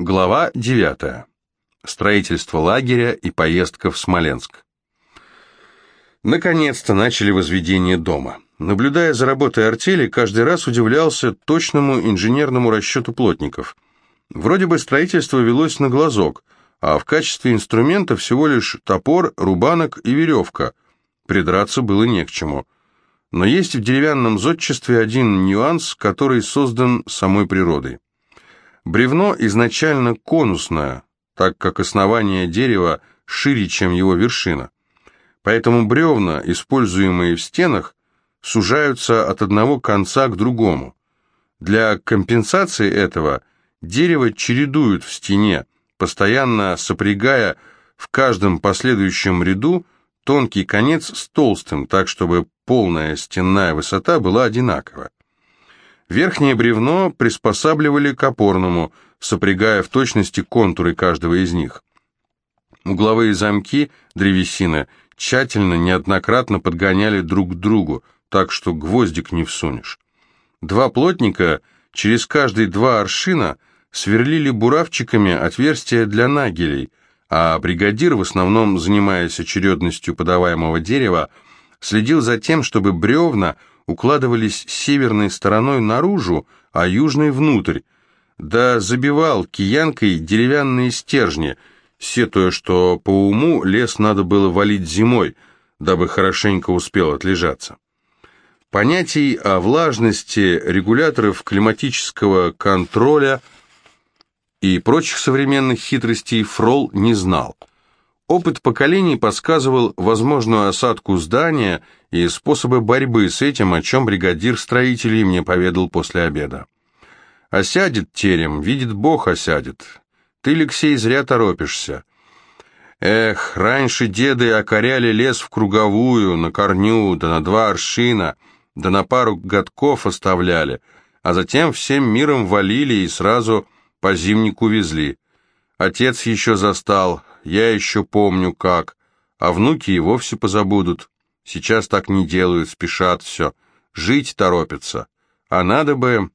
Глава 9. Строительство лагеря и поездка в Смоленск. Наконец-то начали возведение дома. Наблюдая за работой артели, каждый раз удивлялся точному инженерному расчету плотников. Вроде бы строительство велось на глазок, а в качестве инструмента всего лишь топор, рубанок и веревка. Придраться было не к чему. Но есть в деревянном зодчестве один нюанс, который создан самой природой. Бревно изначально конусное, так как основание дерева шире, чем его вершина. Поэтому бревна, используемые в стенах, сужаются от одного конца к другому. Для компенсации этого дерево чередуют в стене, постоянно сопрягая в каждом последующем ряду тонкий конец с толстым, так чтобы полная стенная высота была одинакова. Верхнее бревно приспосабливали к опорному, сопрягая в точности контуры каждого из них. Угловые замки древесины тщательно, неоднократно подгоняли друг к другу, так что гвоздик не всунешь. Два плотника через каждые два аршина сверлили буравчиками отверстия для нагелей, а бригадир, в основном занимаясь очередностью подаваемого дерева, следил за тем, чтобы бревна укладывались северной стороной наружу, а южной внутрь, да забивал киянкой деревянные стержни, сетуя, что по уму лес надо было валить зимой, дабы хорошенько успел отлежаться. Понятий о влажности регуляторов климатического контроля и прочих современных хитростей Фрол не знал – Опыт поколений подсказывал возможную осадку здания и способы борьбы с этим, о чем бригадир строителей мне поведал после обеда. «Осядет терем, видит Бог, осядет. Ты, Алексей, зря торопишься. Эх, раньше деды окоряли лес в круговую, на корню, да на два аршина, да на пару годков оставляли, а затем всем миром валили и сразу по зимнику везли. Отец еще застал, я еще помню как, а внуки и вовсе позабудут. Сейчас так не делают, спешат все, жить торопятся. А надо бы...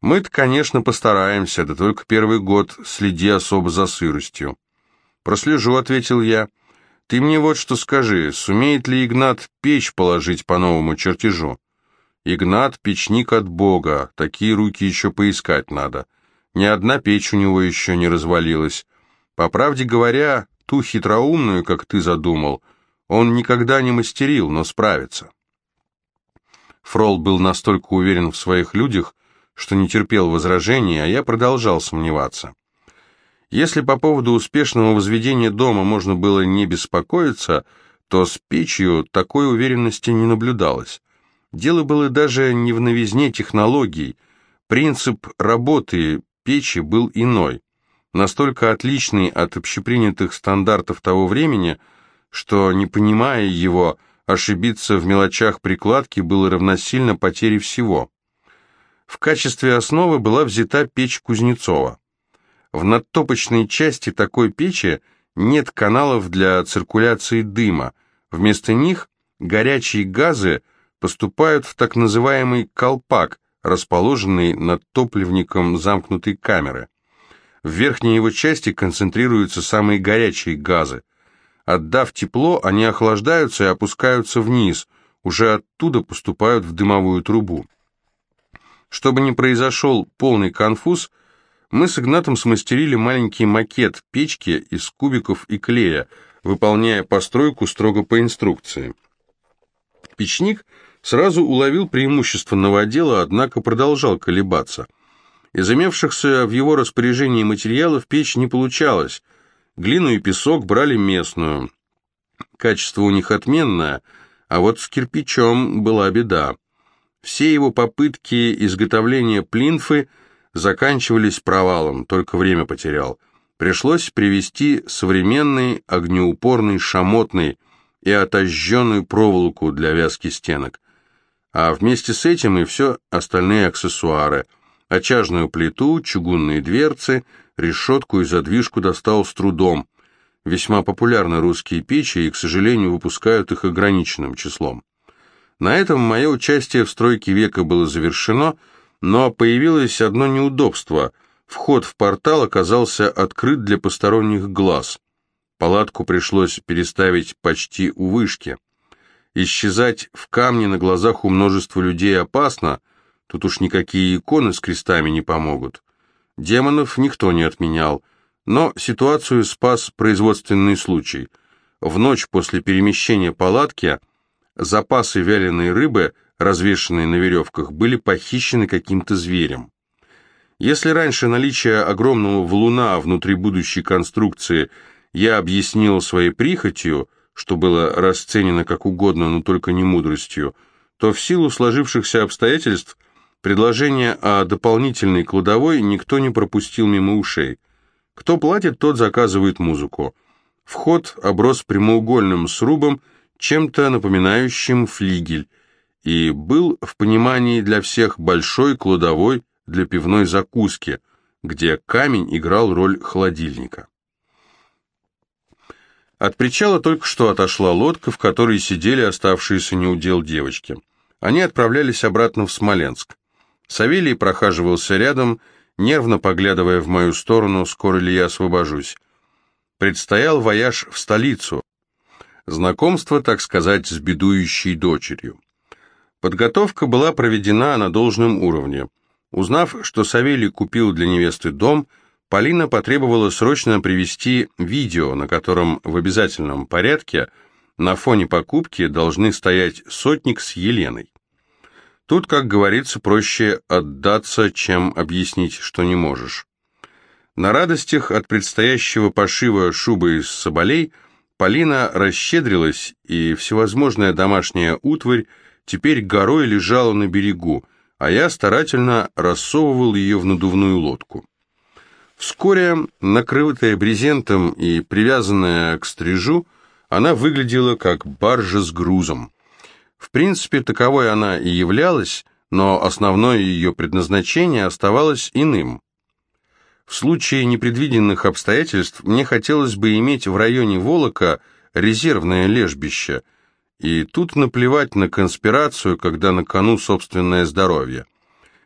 Мы-то, конечно, постараемся, да только первый год следи особо за сыростью. Прослежу, ответил я. Ты мне вот что скажи, сумеет ли Игнат печь положить по новому чертежу? Игнат — печник от Бога, такие руки еще поискать надо. Ни одна печь у него еще не развалилась. По правде говоря, ту хитроумную, как ты задумал, он никогда не мастерил, но справится. Фрол был настолько уверен в своих людях, что не терпел возражений, а я продолжал сомневаться. Если по поводу успешного возведения дома можно было не беспокоиться, то с печью такой уверенности не наблюдалось. Дело было даже не в новизне технологий. Принцип работы печи был иной настолько отличный от общепринятых стандартов того времени, что, не понимая его, ошибиться в мелочах прикладки было равносильно потере всего. В качестве основы была взята печь Кузнецова. В надтопочной части такой печи нет каналов для циркуляции дыма, вместо них горячие газы поступают в так называемый колпак, расположенный над топливником замкнутой камеры. В верхней его части концентрируются самые горячие газы. Отдав тепло, они охлаждаются и опускаются вниз, уже оттуда поступают в дымовую трубу. Чтобы не произошел полный конфуз, мы с Игнатом смастерили маленький макет печки из кубиков и клея, выполняя постройку строго по инструкции. Печник сразу уловил преимущество новодела, однако продолжал колебаться – из имевшихся в его распоряжении материалов печь не получалось. Глину и песок брали местную. Качество у них отменное, а вот с кирпичом была беда. Все его попытки изготовления плинфы заканчивались провалом, только время потерял. Пришлось привезти современный огнеупорный шамотный и отожженную проволоку для вязки стенок. А вместе с этим и все остальные аксессуары – Очажную плиту, чугунные дверцы, решетку и задвижку достал с трудом. Весьма популярны русские печи и, к сожалению, выпускают их ограниченным числом. На этом мое участие в стройке века было завершено, но появилось одно неудобство. Вход в портал оказался открыт для посторонних глаз. Палатку пришлось переставить почти у вышки. Исчезать в камне на глазах у множества людей опасно, тут уж никакие иконы с крестами не помогут. Демонов никто не отменял, но ситуацию спас производственный случай. В ночь после перемещения палатки запасы вяленой рыбы, развешанные на веревках, были похищены каким-то зверем. Если раньше наличие огромного валуна внутри будущей конструкции я объяснил своей прихотью, что было расценено как угодно, но только не мудростью, то в силу сложившихся обстоятельств предложение о дополнительной кладовой никто не пропустил мимо ушей. Кто платит, тот заказывает музыку. Вход оброс прямоугольным срубом, чем-то напоминающим флигель, и был в понимании для всех большой кладовой для пивной закуски, где камень играл роль холодильника. От причала только что отошла лодка, в которой сидели оставшиеся неудел девочки. Они отправлялись обратно в Смоленск. Савелий прохаживался рядом, нервно поглядывая в мою сторону, скоро ли я освобожусь. Предстоял вояж в столицу. Знакомство, так сказать, с бедующей дочерью. Подготовка была проведена на должном уровне. Узнав, что Савелий купил для невесты дом, Полина потребовала срочно привести видео, на котором в обязательном порядке на фоне покупки должны стоять сотник с Еленой. Тут, как говорится, проще отдаться, чем объяснить, что не можешь. На радостях от предстоящего пошива шубы из соболей Полина расщедрилась, и всевозможная домашняя утварь теперь горой лежала на берегу, а я старательно рассовывал ее в надувную лодку. Вскоре, накрытая брезентом и привязанная к стрижу, она выглядела как баржа с грузом. В принципе, таковой она и являлась, но основное ее предназначение оставалось иным. В случае непредвиденных обстоятельств мне хотелось бы иметь в районе Волока резервное лежбище – и тут наплевать на конспирацию, когда на кону собственное здоровье.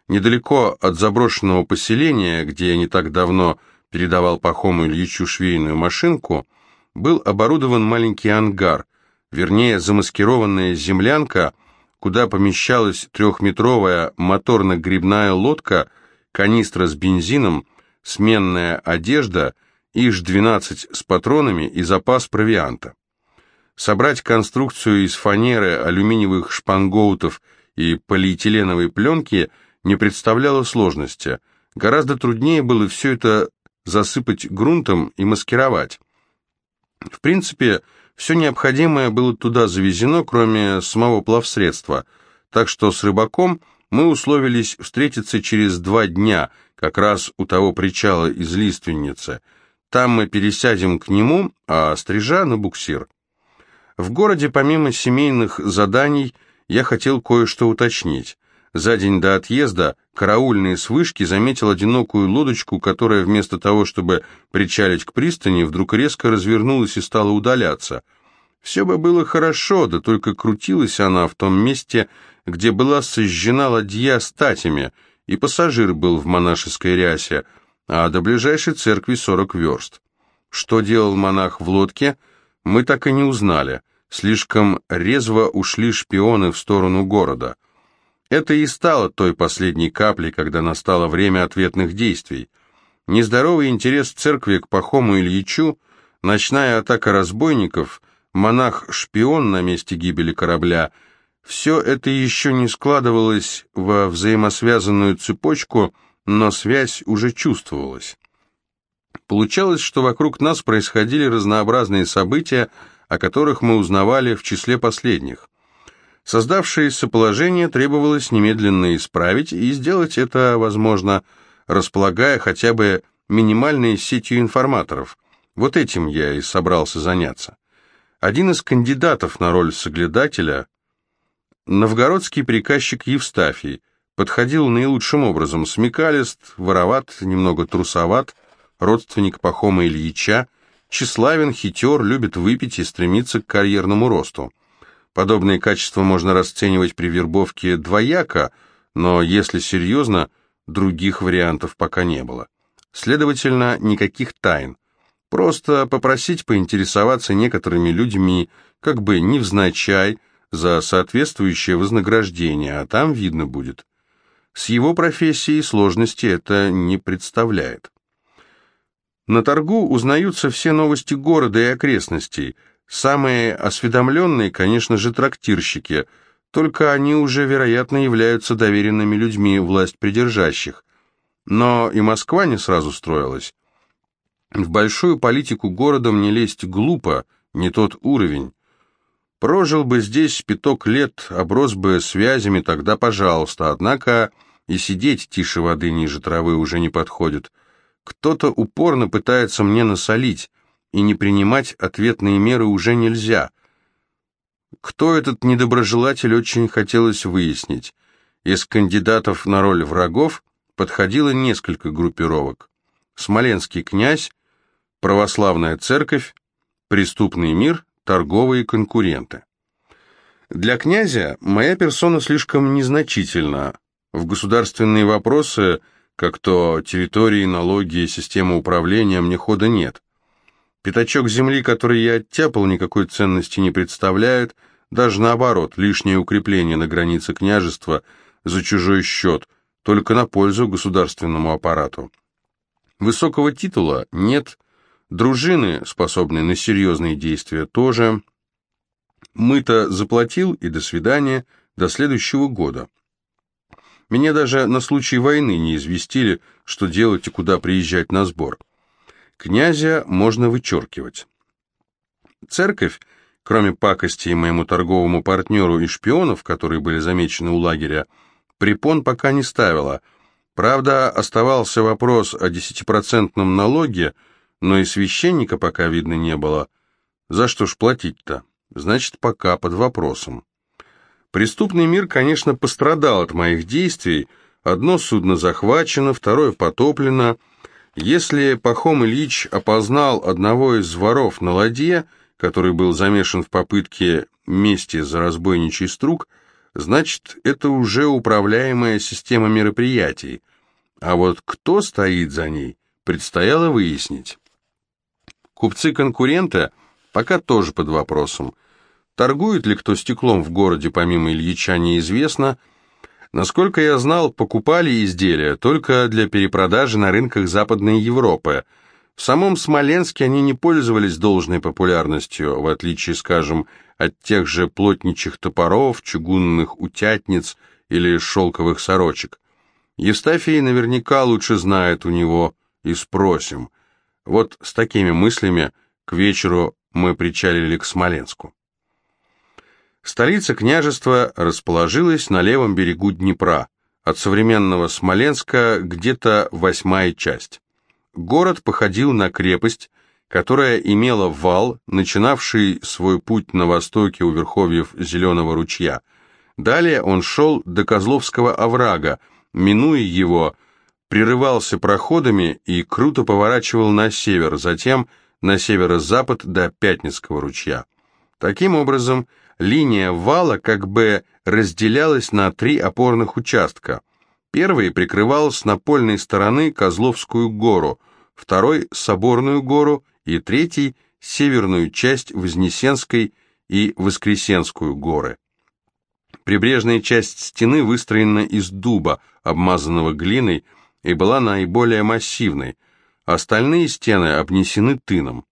Недалеко от заброшенного поселения, где я не так давно передавал Пахому Ильичу швейную машинку, был оборудован маленький ангар, вернее замаскированная землянка, куда помещалась трехметровая моторно-грибная лодка, канистра с бензином, сменная одежда, ИЖ-12 с патронами и запас провианта. Собрать конструкцию из фанеры, алюминиевых шпангоутов и полиэтиленовой пленки не представляло сложности. Гораздо труднее было все это засыпать грунтом и маскировать. В принципе, все необходимое было туда завезено, кроме самого плавсредства, так что с рыбаком мы условились встретиться через два дня, как раз у того причала из лиственницы. Там мы пересядем к нему, а стрижа на буксир. В городе, помимо семейных заданий, я хотел кое-что уточнить. За день до отъезда караульный с вышки заметил одинокую лодочку, которая вместо того, чтобы причалить к пристани, вдруг резко развернулась и стала удаляться. Все бы было хорошо, да только крутилась она в том месте, где была сожжена ладья статями, и пассажир был в монашеской рясе, а до ближайшей церкви сорок верст. Что делал монах в лодке — мы так и не узнали. Слишком резво ушли шпионы в сторону города. Это и стало той последней каплей, когда настало время ответных действий. Нездоровый интерес церкви к Пахому Ильичу, ночная атака разбойников, монах-шпион на месте гибели корабля — все это еще не складывалось во взаимосвязанную цепочку, но связь уже чувствовалась. Получалось, что вокруг нас происходили разнообразные события, о которых мы узнавали в числе последних. Создавшееся положение требовалось немедленно исправить, и сделать это возможно, располагая хотя бы минимальной сетью информаторов. Вот этим я и собрался заняться. Один из кандидатов на роль соглядателя, новгородский приказчик Евстафий, подходил наилучшим образом, смекалист, вороват, немного трусоват, родственник Пахома Ильича, тщеславен, хитер, любит выпить и стремится к карьерному росту. Подобные качества можно расценивать при вербовке двояко, но если серьезно, других вариантов пока не было. Следовательно, никаких тайн. Просто попросить поинтересоваться некоторыми людьми, как бы невзначай, за соответствующее вознаграждение, а там видно будет. С его профессией сложности это не представляет. На торгу узнаются все новости города и окрестностей. Самые осведомленные, конечно же, трактирщики, только они уже, вероятно, являются доверенными людьми власть придержащих. Но и Москва не сразу строилась. В большую политику города мне лезть глупо, не тот уровень. Прожил бы здесь пяток лет, оброс бы связями, тогда пожалуйста, однако и сидеть тише воды ниже травы уже не подходит. Кто-то упорно пытается мне насолить, и не принимать ответные меры уже нельзя. Кто этот недоброжелатель, очень хотелось выяснить. Из кандидатов на роль врагов подходило несколько группировок. Смоленский князь, православная церковь, преступный мир, торговые конкуренты. Для князя моя персона слишком незначительна. В государственные вопросы – как то территории, налоги, система управления, мне хода нет. Пятачок земли, который я оттяпал, никакой ценности не представляет, даже наоборот, лишнее укрепление на границе княжества за чужой счет, только на пользу государственному аппарату. Высокого титула нет, дружины, способные на серьезные действия, тоже. Мы-то заплатил, и до свидания, до следующего года. Меня даже на случай войны не известили, что делать и куда приезжать на сбор. Князя можно вычеркивать. Церковь, кроме пакостей моему торговому партнеру и шпионов, которые были замечены у лагеря, препон пока не ставила. Правда, оставался вопрос о десятипроцентном налоге, но и священника пока видно не было. За что ж платить-то? Значит, пока под вопросом. Преступный мир, конечно, пострадал от моих действий. Одно судно захвачено, второе потоплено. Если Пахом Ильич опознал одного из воров на ладье, который был замешан в попытке мести за разбойничий струк, значит, это уже управляемая система мероприятий. А вот кто стоит за ней, предстояло выяснить. Купцы конкурента пока тоже под вопросом. Торгует ли кто стеклом в городе помимо Ильича неизвестно. Насколько я знал, покупали изделия только для перепродажи на рынках Западной Европы. В самом Смоленске они не пользовались должной популярностью, в отличие, скажем, от тех же плотничих топоров, чугунных утятниц или шелковых сорочек. Евстафий наверняка лучше знает у него и спросим. Вот с такими мыслями к вечеру мы причалили к Смоленску. Столица княжества расположилась на левом берегу Днепра, от современного Смоленска где-то восьмая часть. Город походил на крепость, которая имела вал, начинавший свой путь на востоке у верховьев Зеленого ручья. Далее он шел до Козловского оврага, минуя его, прерывался проходами и круто поворачивал на север, затем на северо-запад до Пятницкого ручья. Таким образом, линия вала как бы разделялась на три опорных участка. Первый прикрывал с напольной стороны Козловскую гору, второй – Соборную гору и третий – северную часть Вознесенской и Воскресенскую горы. Прибрежная часть стены выстроена из дуба, обмазанного глиной, и была наиболее массивной. Остальные стены обнесены тыном.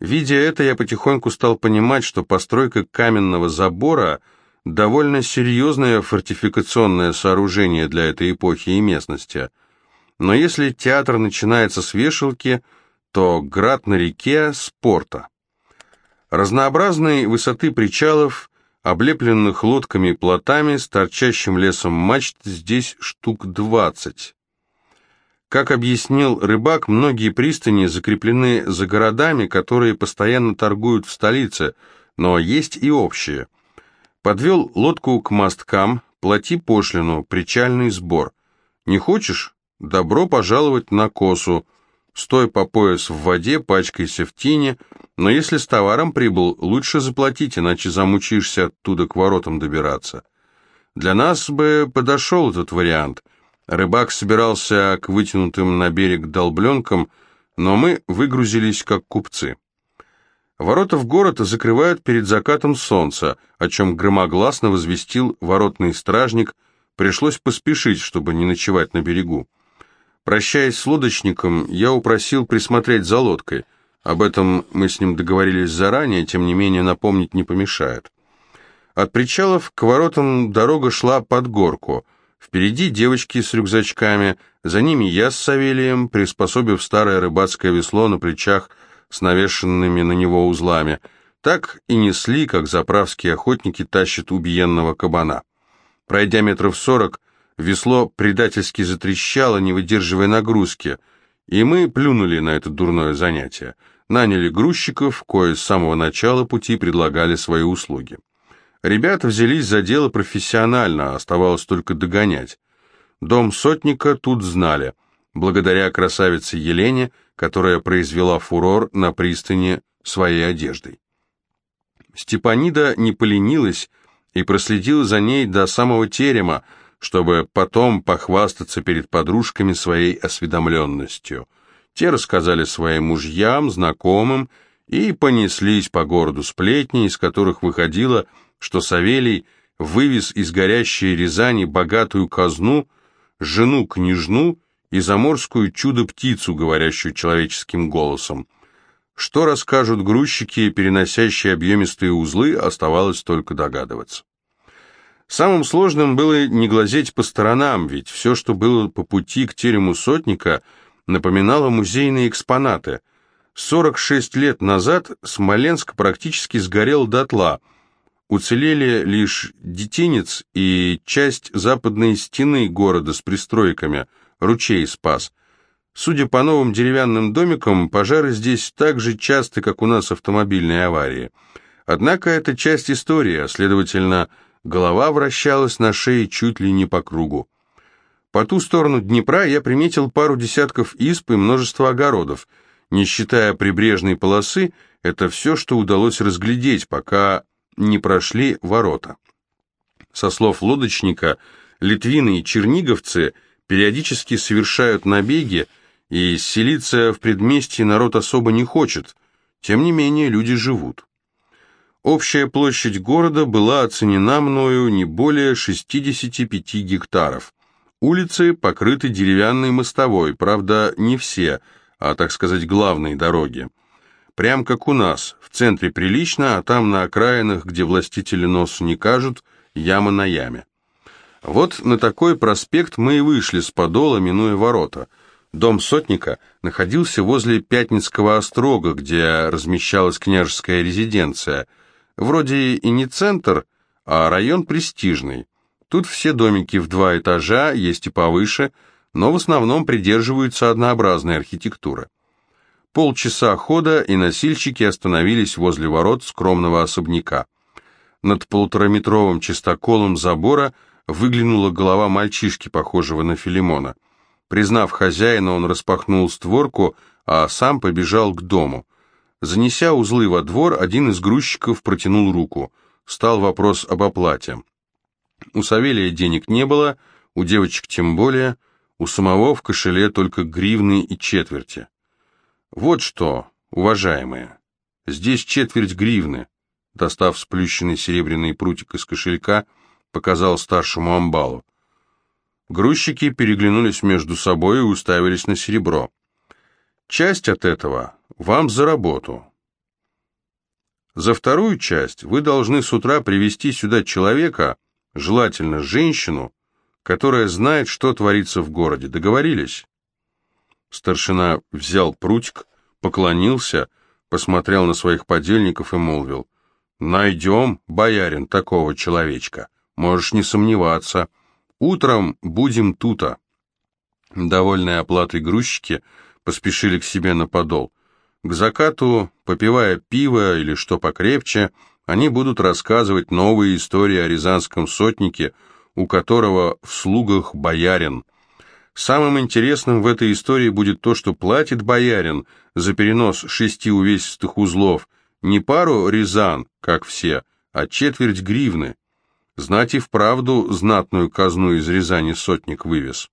Видя это, я потихоньку стал понимать, что постройка каменного забора – довольно серьезное фортификационное сооружение для этой эпохи и местности. Но если театр начинается с вешалки, то град на реке – с порта. Разнообразной высоты причалов, облепленных лодками и плотами, с торчащим лесом мачт здесь штук двадцать. Как объяснил рыбак, многие пристани закреплены за городами, которые постоянно торгуют в столице, но есть и общие. Подвел лодку к мосткам, плати пошлину, причальный сбор. Не хочешь? Добро пожаловать на косу. Стой по пояс в воде, пачкайся в тине, но если с товаром прибыл, лучше заплатить, иначе замучишься оттуда к воротам добираться. Для нас бы подошел этот вариант – Рыбак собирался к вытянутым на берег долбленкам, но мы выгрузились как купцы. Ворота в город закрывают перед закатом солнца, о чем громогласно возвестил воротный стражник, пришлось поспешить, чтобы не ночевать на берегу. Прощаясь с лодочником, я упросил присмотреть за лодкой. Об этом мы с ним договорились заранее, тем не менее напомнить не помешает. От причалов к воротам дорога шла под горку. Впереди девочки с рюкзачками, за ними я с Савелием, приспособив старое рыбацкое весло на плечах с навешенными на него узлами. Так и несли, как заправские охотники тащат убиенного кабана. Пройдя метров сорок, весло предательски затрещало, не выдерживая нагрузки, и мы плюнули на это дурное занятие. Наняли грузчиков, кое с самого начала пути предлагали свои услуги. Ребята взялись за дело профессионально, оставалось только догонять. Дом сотника тут знали, благодаря красавице Елене, которая произвела фурор на пристани своей одеждой. Степанида не поленилась и проследила за ней до самого терема, чтобы потом похвастаться перед подружками своей осведомленностью. Те рассказали своим мужьям, знакомым, и понеслись по городу сплетни, из которых выходило, что Савелий вывез из горящей Рязани богатую казну, жену-княжну и заморскую чудо-птицу, говорящую человеческим голосом. Что расскажут грузчики, переносящие объемистые узлы, оставалось только догадываться. Самым сложным было не глазеть по сторонам, ведь все, что было по пути к терему сотника, напоминало музейные экспонаты. 46 лет назад Смоленск практически сгорел дотла. Уцелели лишь детинец и часть западной стены города с пристройками – ручей спас. Судя по новым деревянным домикам, пожары здесь так же часто, как у нас автомобильные аварии. Однако это часть истории, а следовательно, голова вращалась на шее чуть ли не по кругу. По ту сторону Днепра я приметил пару десятков исп и множество огородов. Не считая прибрежной полосы, это все, что удалось разглядеть, пока не прошли ворота. Со слов лодочника, литвины и черниговцы – периодически совершают набеги, и селиться в предместье народ особо не хочет, тем не менее люди живут. Общая площадь города была оценена мною не более 65 гектаров. Улицы покрыты деревянной мостовой, правда, не все, а, так сказать, главные дороги. Прям как у нас, в центре прилично, а там на окраинах, где властители носу не кажут, яма на яме. Вот на такой проспект мы и вышли с подола, минуя ворота. Дом сотника находился возле Пятницкого острога, где размещалась княжеская резиденция. Вроде и не центр, а район престижный. Тут все домики в два этажа, есть и повыше, но в основном придерживаются однообразной архитектуры. Полчаса хода, и носильщики остановились возле ворот скромного особняка. Над полутораметровым чистоколом забора – выглянула голова мальчишки, похожего на Филимона. Признав хозяина, он распахнул створку, а сам побежал к дому. Занеся узлы во двор, один из грузчиков протянул руку. Стал вопрос об оплате. У Савелия денег не было, у девочек тем более, у самого в кошеле только гривны и четверти. Вот что, уважаемые, здесь четверть гривны. Достав сплющенный серебряный прутик из кошелька, показал старшему амбалу. Грузчики переглянулись между собой и уставились на серебро. Часть от этого вам за работу. За вторую часть вы должны с утра привести сюда человека, желательно женщину, которая знает, что творится в городе. Договорились? Старшина взял прутик, поклонился, посмотрел на своих подельников и молвил. «Найдем, боярин, такого человечка». Можешь не сомневаться. Утром будем тута. Довольные оплатой грузчики поспешили к себе на подол. К закату, попивая пиво или что покрепче, они будут рассказывать новые истории о рязанском сотнике, у которого в слугах боярин. Самым интересным в этой истории будет то, что платит боярин за перенос шести увесистых узлов не пару рязан, как все, а четверть гривны. Знать и вправду знатную казну из Рязани сотник вывез.